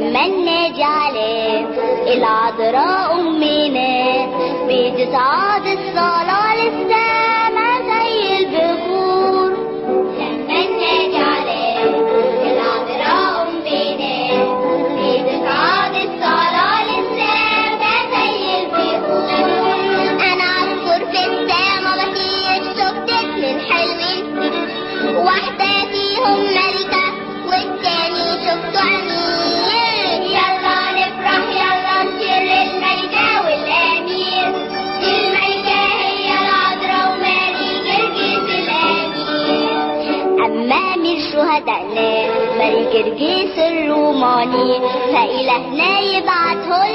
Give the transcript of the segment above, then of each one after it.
لما نجي عليه العذراء أمنا بتسعد الصلاة بدأناه بل الجرجيس الروماني فإلهنا يبعته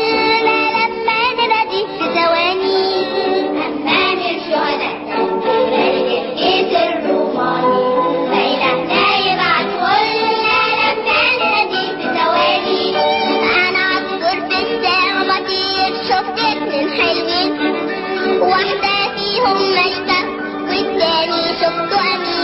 لنا لما نبدي في ثواني أمان الشهداء الروماني فإلهنا لما في ثواني أنا شفت حلوين واحدة فيهم ميتة والتاني شفته أمين